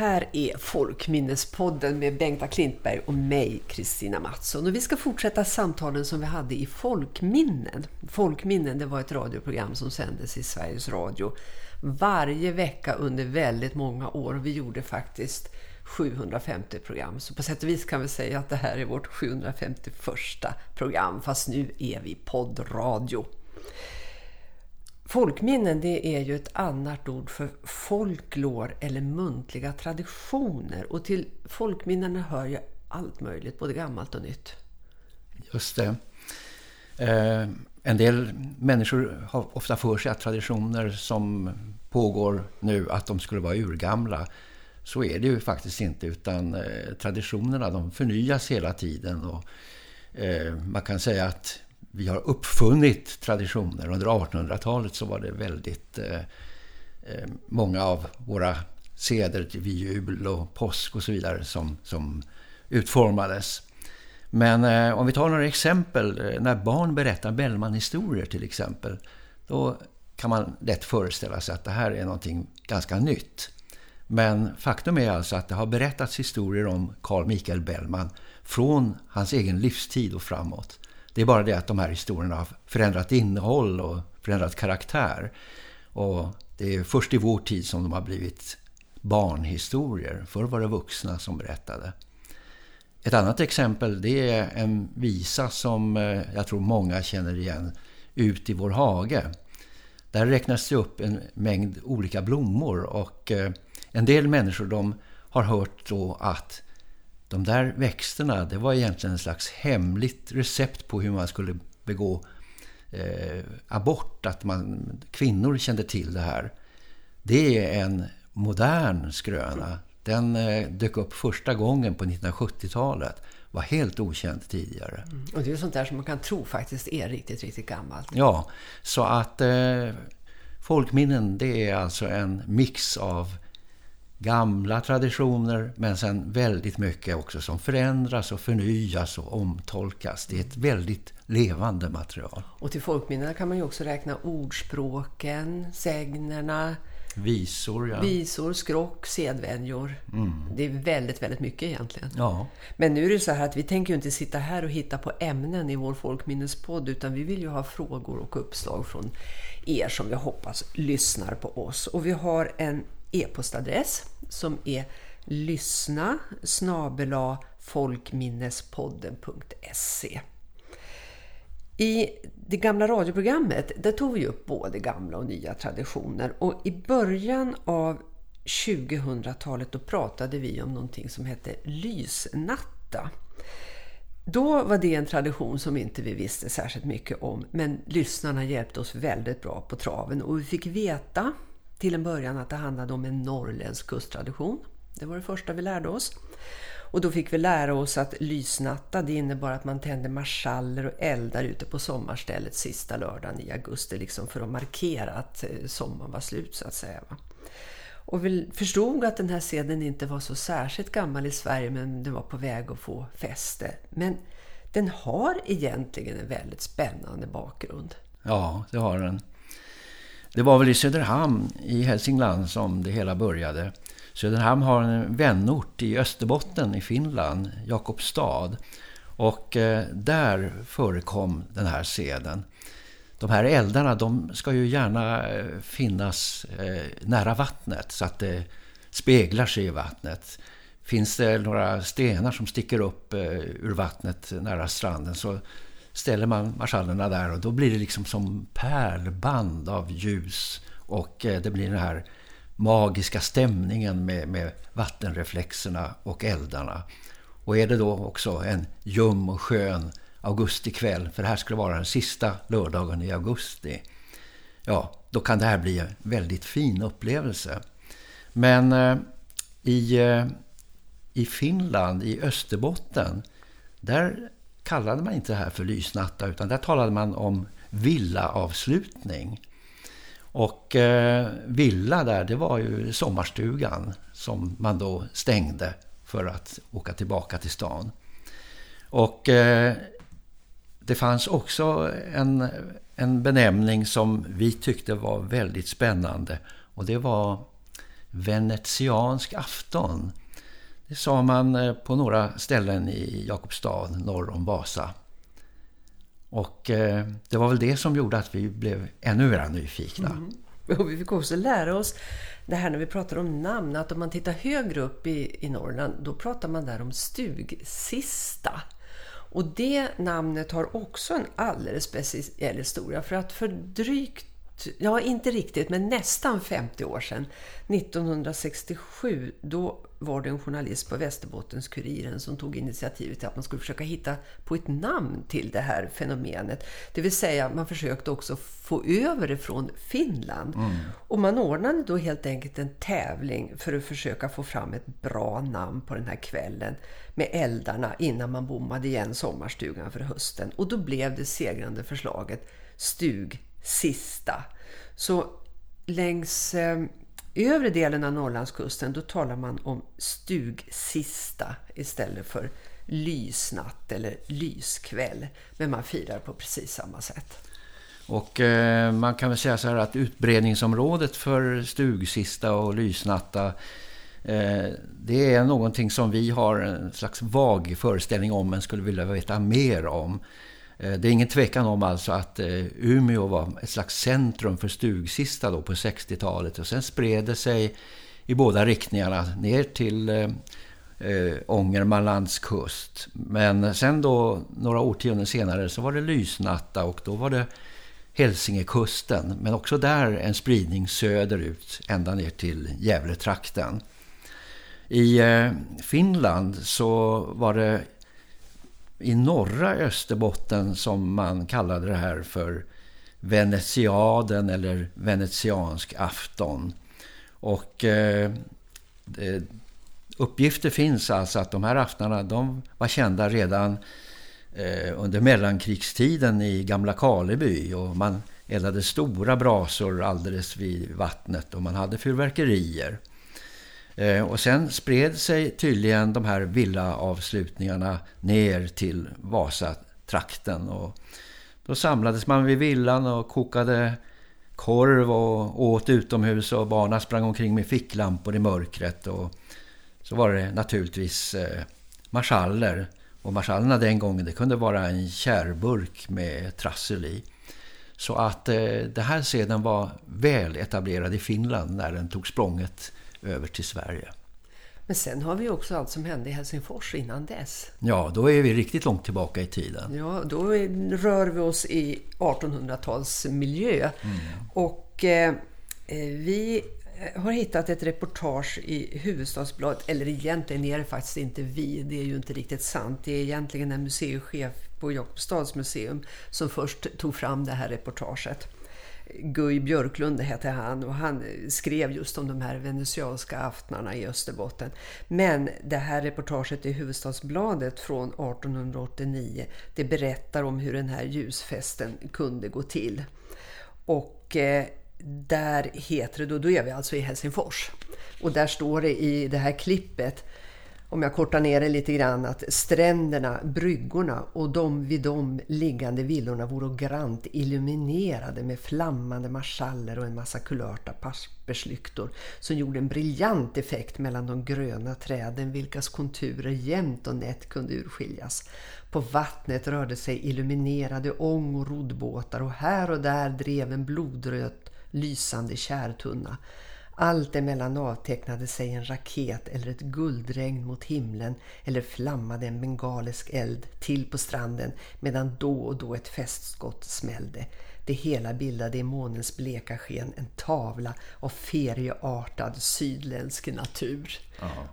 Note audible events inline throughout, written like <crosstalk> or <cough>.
här är Folkminnespodden med Bengta Klintberg och mig, Kristina Mattsson. Och vi ska fortsätta samtalen som vi hade i Folkminnen. Folkminnen det var ett radioprogram som sändes i Sveriges Radio varje vecka under väldigt många år. Vi gjorde faktiskt 750 program. Så på sätt och vis kan vi säga att det här är vårt 751 program. Fast nu är vi poddradio. Folkminnen det är ju ett annat ord för folklor eller muntliga traditioner. Och till folkminnena hör ju allt möjligt, både gammalt och nytt. Just det. Eh, en del människor har ofta för sig att traditioner som pågår nu, att de skulle vara urgamla. Så är det ju faktiskt inte, utan eh, traditionerna de förnyas hela tiden. Och, eh, man kan säga att vi har uppfunnit traditioner. Under 1800-talet så var det väldigt eh, eh många av våra seder vid jul och påsk och så vidare som, som utformades. Men eh, om vi tar några exempel, eh, när barn berättar Bellman-historier till exempel, då kan man lätt föreställa sig att det här är någonting ganska nytt. Men faktum är alltså att det har berättats historier om Carl Michael Bellman från hans egen livstid och framåt. Det är bara det att de här historierna har förändrat innehåll och förändrat karaktär. Och det är först i vår tid som de har blivit barnhistorier. Förr var det vuxna som berättade. Ett annat exempel det är en visa som eh, jag tror många känner igen. Ut i vår hage. Där räknas det upp en mängd olika blommor och eh, en del människor de har hört då att de där växterna, det var egentligen en slags hemligt recept på hur man skulle begå eh, abort. Att man, kvinnor kände till det här. Det är en modern skröna. Den eh, dök upp första gången på 1970-talet. Var helt okänt tidigare. Mm. Och det är sånt där som man kan tro faktiskt är riktigt, riktigt gammalt. Ja, så att eh, folkminnen det är alltså en mix av gamla traditioner men sen väldigt mycket också som förändras och förnyas och omtolkas. Det är ett väldigt levande material. Och till folkminnena kan man ju också räkna ordspråken, sägnerna, Visor, ja. Visor, skrock, sedvänjor. Mm. Det är väldigt, väldigt mycket egentligen. Ja. Men nu är det så här att vi tänker ju inte sitta här och hitta på ämnen i vår folkminnespodd utan vi vill ju ha frågor och uppslag från er som jag hoppas lyssnar på oss. Och vi har en e-postadress som är lyssna snabela folkminnespodden.se I det gamla radioprogrammet där tog vi upp både gamla och nya traditioner och i början av 2000-talet då pratade vi om någonting som hette lysnatta. Då var det en tradition som inte vi visste särskilt mycket om men lyssnarna hjälpte oss väldigt bra på traven och vi fick veta till en början att det handlade om en norrländsk kusttradition. Det var det första vi lärde oss. Och då fick vi lära oss att lysnatta det innebar att man tände marschaller och eldar ute på sommarstället sista lördagen i augusti liksom för att markera att eh, sommaren var slut så att säga. Och vi förstod att den här seden inte var så särskilt gammal i Sverige men den var på väg att få fäste. Men den har egentligen en väldigt spännande bakgrund. Ja, det har den. Det var väl i Söderhamn i Hälsingland som det hela började. Söderhamn har en vänort i Österbotten i Finland, Jakobstad. Och eh, där förekom den här seden. De här eldarna de ska ju gärna eh, finnas eh, nära vattnet så att det speglar sig i vattnet. Finns det några stenar som sticker upp eh, ur vattnet nära stranden så ställer man marschallerna där och då blir det liksom som pärlband av ljus och eh, det blir den här magiska stämningen med, med vattenreflexerna och eldarna. Och är det då också en ljum och skön augustikväll, för det här skulle vara den sista lördagen i augusti, ja, då kan det här bli en väldigt fin upplevelse. Men eh, i, eh, i Finland, i Österbotten, där kallade man inte det här för lysnatta utan där talade man om villaavslutning. Och eh, villa där, det var ju sommarstugan som man då stängde för att åka tillbaka till stan. Och eh, det fanns också en, en benämning som vi tyckte var väldigt spännande och det var venetiansk afton. Det sa man eh, på några ställen i Jakobstad norr om Vasa. Och eh, det var väl det som gjorde att vi blev ännu mer nyfikna. Mm. Och vi fick också lära oss det här när vi pratar om namn, att om man tittar högre upp i, i Norrland, då pratar man där om stugsista. Och det namnet har också en alldeles speciell historia, för att för drygt ja inte riktigt, men nästan 50 år sedan, 1967, då var det en journalist på Västerbottens Kuriren som tog initiativet till att man skulle försöka hitta på ett namn till det här fenomenet. Det vill säga man försökte också få över det från Finland. Mm. Och man ordnade då helt enkelt en tävling för att försöka få fram ett bra namn på den här kvällen med eldarna innan man bommade igen sommarstugan för hösten. Och då blev det segrande förslaget Stug sista. Så längs eh, övre delen av Norrlandskusten då talar man om stugsista istället för lysnatt eller lyskväll. Men man firar på precis samma sätt. Och eh, man kan väl säga så här att utbredningsområdet för stugsista och lysnatta eh, det är någonting som vi har en slags vag föreställning om men skulle vilja veta mer om. Eh, det är ingen tvekan om alltså att eh, Umeå var ett slags centrum för stugsista då på 60-talet och sen spred det sig i båda riktningarna ner till eh, eh, Ångermanlands kust. Men sen då några årtionden senare så var det Lysnatta och då var det Hälsingekusten. Men också där en spridning söderut ända ner till Gävletrakten. I eh, Finland så var det i norra Österbotten som man kallade det här för Venetiaden eller venetiansk afton. Och eh, eh uppgifter finns alltså att de här aftnarna de var kända redan eh, under mellankrigstiden i Gamla Kaleby och man eldade stora brasor alldeles vid vattnet och man hade fyrverkerier. Eh, och sen spred sig tydligen de här villaavslutningarna ner till Vasatrakten. Och då samlades man vid villan och kokade korv och åt utomhus och barnen sprang omkring med ficklampor i mörkret. Och så var det naturligtvis eh, marschaller. Och marschallerna den gången det kunde vara en kärburk med trassel i. Så att eh, det här sedan var väl etablerad i Finland när den tog språnget över till Sverige. Men sen har vi också allt som hände i Helsingfors innan dess. Ja, då är vi riktigt långt tillbaka i tiden. Ja, då rör vi oss i 1800-talsmiljö. Mm. Och eh, vi har hittat ett reportage i Huvudstadsbladet, eller egentligen är det faktiskt inte vi, det är ju inte riktigt sant. Det är egentligen en museichef på Jakobstads museum som först tog fram det här reportaget. Guy Björklund hette han och han skrev just om de här venetianska aftnarna i Österbotten. Men det här reportaget i Huvudstadsbladet från 1889 det berättar om hur den här ljusfesten kunde gå till. Och eh, där heter det då, då är vi alltså i Helsingfors. Och där står det i det här klippet om jag kortar ner det lite grann, att stränderna, bryggorna och de vid dem liggande villorna vore grant illuminerade med flammande marschaller och en massa kulörta papperslyktor som gjorde en briljant effekt mellan de gröna träden vilkas konturer jämnt och nätt kunde urskiljas. På vattnet rörde sig illuminerade ång- och roddbåtar och här och där drev en blodröt lysande kärtunna. Allt emellan avtecknade sig en raket eller ett guldregn mot himlen eller flammade en bengalisk eld till på stranden medan då och då ett festskott smällde. Det hela bildade i månens bleka sken en tavla av ferieartad sydländsk natur. Aha.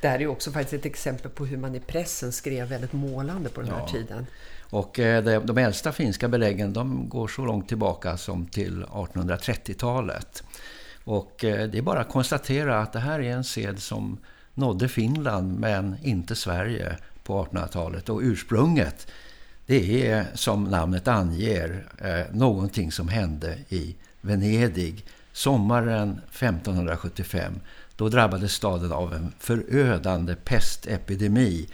Det här är också faktiskt ett exempel på hur man i pressen skrev väldigt målande på den här tiden. Och eh, de äldsta finska beläggen de går så långt tillbaka som till 1830-talet. Och eh, det är bara att konstatera att det här är en sed som nådde Finland men inte Sverige på 1800-talet. Och ursprunget det är som namnet anger eh, någonting som hände i Venedig sommaren 1575. Då drabbades staden av en förödande pestepidemi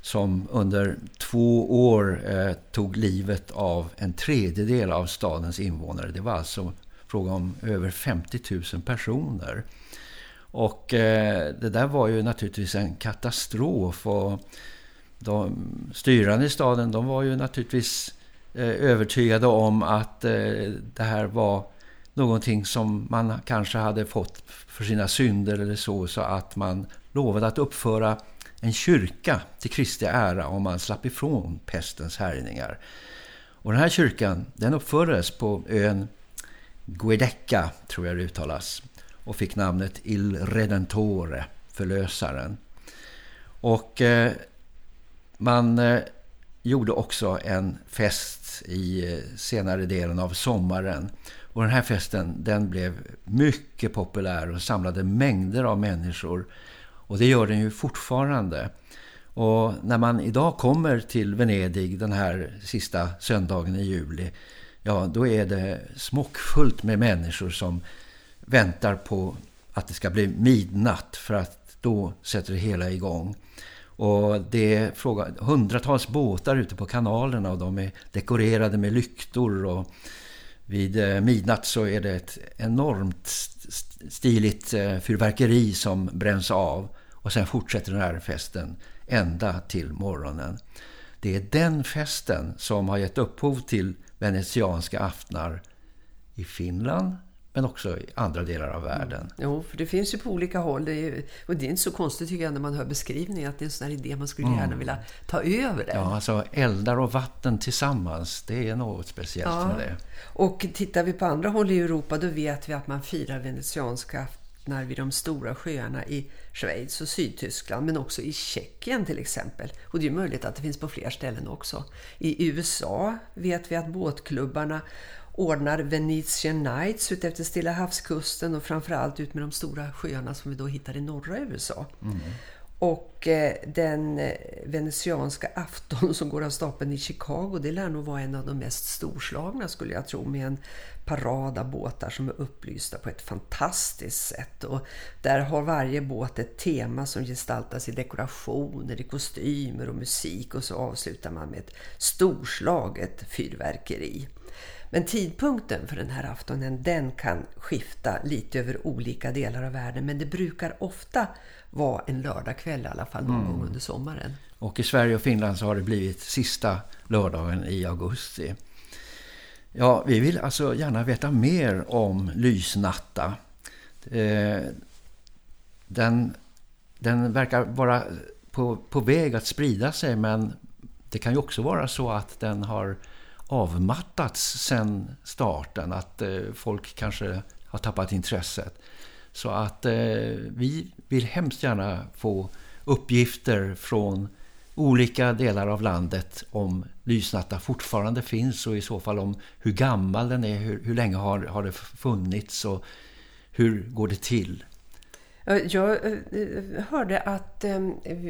som under två år eh, tog livet av en tredjedel av stadens invånare. Det var alltså fråga om över 50 000 personer. Och eh, det där var ju naturligtvis en katastrof och de styrande i staden de var ju naturligtvis eh, övertygade om att eh, det här var någonting som man kanske hade fått för sina synder eller så så att man lovade att uppföra en kyrka till Kristi ära om man slapp ifrån pestens härjningar. Och den här kyrkan den uppfördes på ön Guedecca tror jag det uttalas och fick namnet Il Redentore, förlösaren. Och eh, man eh, gjorde också en fest i eh, senare delen av sommaren. Och den här festen den blev mycket populär och samlade mängder av människor. Och det gör den ju fortfarande. Och när man idag kommer till Venedig den här sista söndagen i juli, ja då är det smockfullt med människor som väntar på att det ska bli midnatt för att då sätter det hela igång. Och det är fråga, hundratals båtar ute på kanalerna och de är dekorerade med lyktor och vid eh, midnatt så är det ett enormt stiligt eh, fyrverkeri som bränns av och sen fortsätter den här festen ända till morgonen. Det är den festen som har gett upphov till venetianska aftnar i Finland, men också i andra delar av världen. Mm. Jo, för det finns ju på olika håll. Det är, och det är inte så konstigt tycker jag när man hör beskrivningen att det är en sån här idé man skulle mm. gärna vilja ta över det. Ja, alltså eldar och vatten tillsammans, det är något speciellt ja. med det. Och tittar vi på andra håll i Europa då vet vi att man firar venetianska aftnar vid de stora sjöarna i Schweiz och Sydtyskland men också i Tjeckien till exempel. Och det är möjligt att det finns på fler ställen också. I USA vet vi att båtklubbarna ordnar Venetian Nights ut efter Stilla havskusten och framförallt ut med de stora sjöarna som vi då hittar i norra USA. Mm. Och eh, den eh, venetianska afton som går av stapeln i Chicago, det lär nog vara en av de mest storslagna skulle jag tro, med en parad av båtar som är upplysta på ett fantastiskt sätt. Och där har varje båt ett tema som gestaltas i dekorationer, i kostymer och musik och så avslutar man med ett storslaget fyrverkeri. Men tidpunkten för den här aftonen den kan skifta lite över olika delar av världen. Men det brukar ofta vara en lördagkväll i alla fall någon mm. gång under sommaren. Och i Sverige och Finland så har det blivit sista lördagen i augusti. Ja, vi vill alltså gärna veta mer om Lysnatta. Eh, den, den verkar vara på, på väg att sprida sig men det kan ju också vara så att den har avmattats sen starten. Att eh, folk kanske har tappat intresset. Så att eh, vi vill hemskt gärna få uppgifter från olika delar av landet om lysnatta fortfarande finns och i så fall om hur gammal den är, hur, hur länge har, har det funnits och hur går det till? Eh, jag eh, eh, hörde att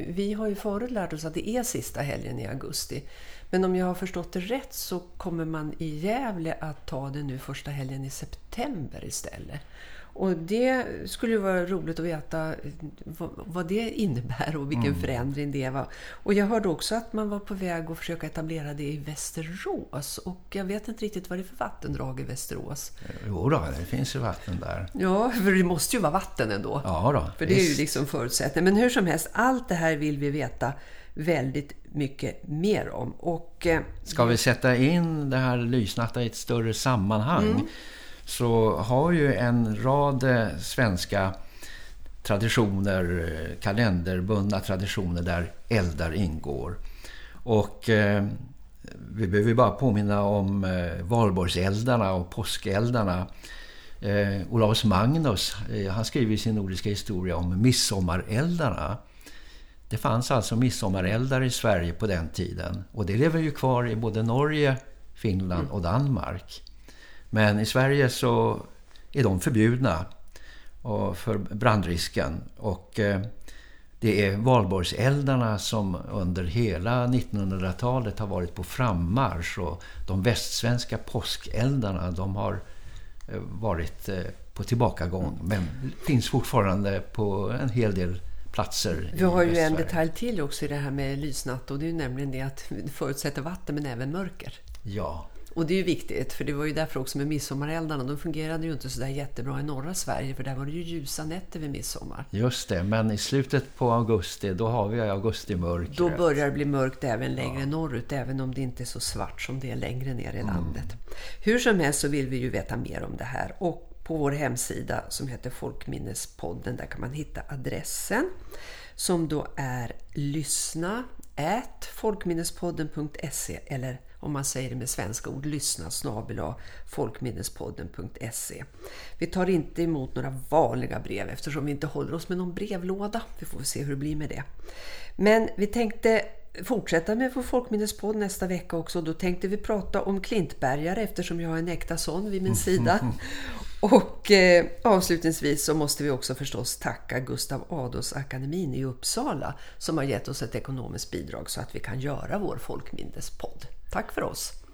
vi har ju förut lärt oss att det är sista helgen i augusti. Men om jag har förstått det rätt så kommer man i Gävle att ta det nu första helgen i september istället. Och det skulle vara roligt att veta vad, vad det innebär och vilken mm. förändring det var. Och jag hörde också att man var på väg att försöka etablera det i Västerås. Och jag vet inte riktigt vad det är för vattendrag i Västerås. Jo då, det finns ju vatten där. Ja, för det måste ju vara vatten ändå. Ja då. För det är ju liksom förutsättning. Men hur som helst, allt det här vill vi veta väldigt mycket mer om. Och, eh, Ska vi sätta in det här lysnatta i ett större sammanhang mm. Så har ju en rad eh, svenska traditioner, eh, kalenderbundna traditioner där eldar ingår. Och eh, vi behöver bara påminna om eh, valborgseldarna och påskeldarna. Eh, Olaus Magnus, eh, han skriver i sin nordiska historia om midsommareldarna. Det fanns alltså midsommareldar i Sverige på den tiden. Och det lever ju kvar i både Norge, Finland och Danmark. Men i Sverige så är de förbjudna för brandrisken. Och eh, det är valborgseldarna som under hela 1900-talet har varit på frammarsch. Och de västsvenska påskeldarna de har eh, varit eh, på tillbakagång. Men finns fortfarande på en hel del platser Vi har ju en detalj till också i det här med lysnatt och det är ju nämligen det att det förutsätter vatten men även mörker. Ja. Och det är ju viktigt, för det var ju därför också med midsommareldarna. De fungerade ju inte så där jättebra i norra Sverige, för där var det ju ljusa nätter vid midsommar. Just det, men i slutet på augusti, då har vi augustimörkret. Då börjar det bli mörkt även längre ja. norrut, även om det inte är så svart som det är längre ner i mm. landet. Hur som helst så vill vi ju veta mer om det här. Och på vår hemsida som heter Folkminnespodden, där kan man hitta adressen som då är lyssna folkminnespodden.se eller om man säger det med svenska ord, lyssna snabel folkminnespodden.se. Vi tar inte emot några vanliga brev eftersom vi inte håller oss med någon brevlåda. Vi får se hur det blir med det. Men vi tänkte fortsätta med vår folkminnespodd nästa vecka också. Då tänkte vi prata om klintbergare eftersom jag har en äkta sån vid min sida. <laughs> Och eh, avslutningsvis så måste vi också förstås tacka Gustav Adolfs akademin i Uppsala som har gett oss ett ekonomiskt bidrag så att vi kan göra vår folkminnespodd. Tack för oss!